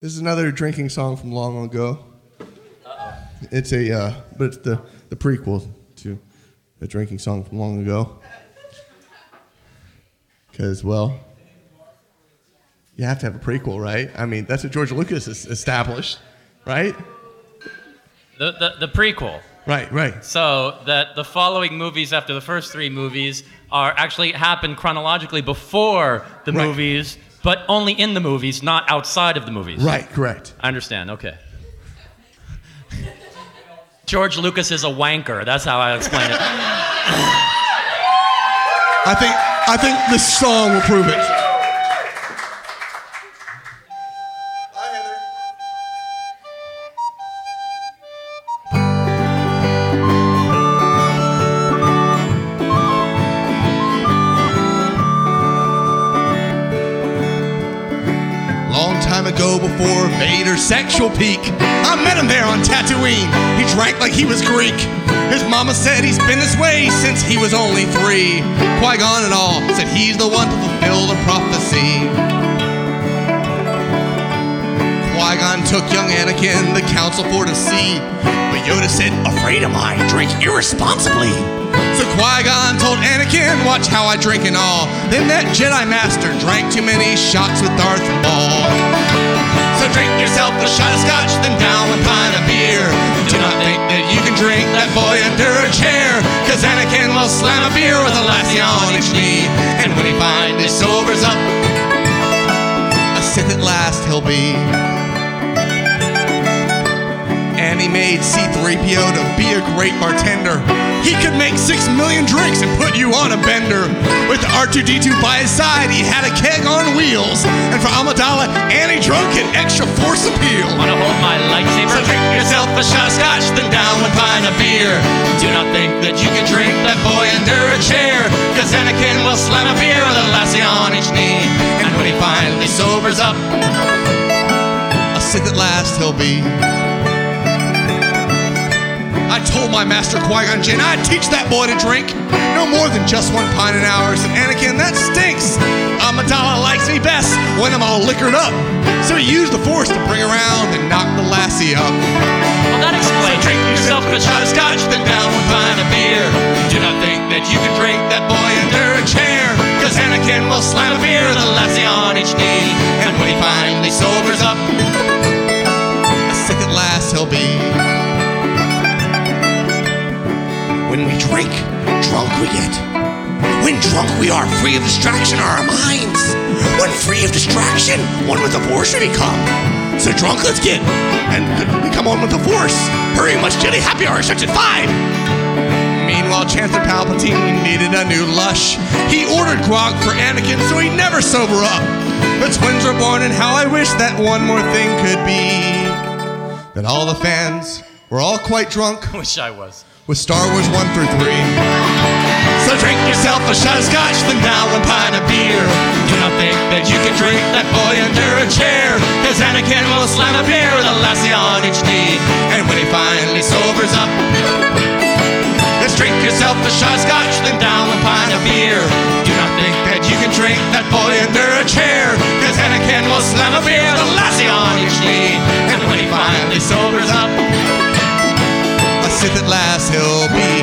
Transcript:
This is another drinking song from long ago. It's a, uh, but it's the, the prequel to a drinking song from long ago. Because, well, you have to have a prequel, right? I mean, that's what George Lucas established, right? The, the, the prequel. Right, right. So that the following movies after the first three movies are actually happen chronologically before the Right. movies, but only in the movies, not outside of the movies. Right, correct. I understand. Okay. George Lucas is a wanker. That's how I explain it. I think, I think this song will prove it. Before Vader's sexual peak, I met him there on Tatooine. He drank like he was Greek. His mama said he's been this way since he was only three. Qui Gon and all said he's the one to fulfill the prophecy. Qui Gon took young Anakin, the council for to see. But Yoda said, Afraid of I, drink irresponsibly. So Qui Gon told Anakin, Watch how I drink and all. Then that Jedi Master drank too many shots with Darth Maul. So drink yourself a shot of scotch, then down one pint of beer. Do not think that you can drink that boy under a chair. Cause Anakin will slam a beer with a lassie on each knee. And when he finally sobers up, a Sith at last he'll be. Made C3PO to be a great bartender. He could make six million drinks and put you on a bender. With R2D2 by his side, he had a keg on wheels. And for Amidala, Annie drunk an extra force appeal. Want to hold my lightsaber? So drink yourself a shot of scotch, then down one pint of beer. Do not think that you can drink that boy under a chair. Cause Anakin will slam a beer with a lassie on each knee. And when he finally sobers up, a Sith at last he'll be. I told my master Qui-Gon Jinn I'd teach that boy to drink no more than just one pint an hour. Said Anakin, that stinks. Amidala likes me best when I'm all liquored up. So he used the Force to bring around and knock the drink, drunk we get. When drunk we are, free of distraction are our minds. When free of distraction, one with the force we become. So drunk, let's get, and become one with the force. Hurry, much jelly, happy hour at five. Meanwhile, Chancellor Palpatine needed a new lush. He ordered grog for Anakin so he'd never sober up. The twins were born, and how I wish that one more thing could be. That all the fans were all quite drunk Wish I was. With Star Wars 1 through 3. So drink yourself a shot of scotch, then down one pint of beer. Do not think that you can drink that boy under a chair. Cause Anakin will slam a beer with a lassie on each knee. And when he finally sobers up, let's drink yourself a shot of scotch, then down one pint of beer. Do not think that you can drink that boy under a chair. Cause Anakin will slam a beer with a lassie on each knee. And when he finally sobers up, he'll be.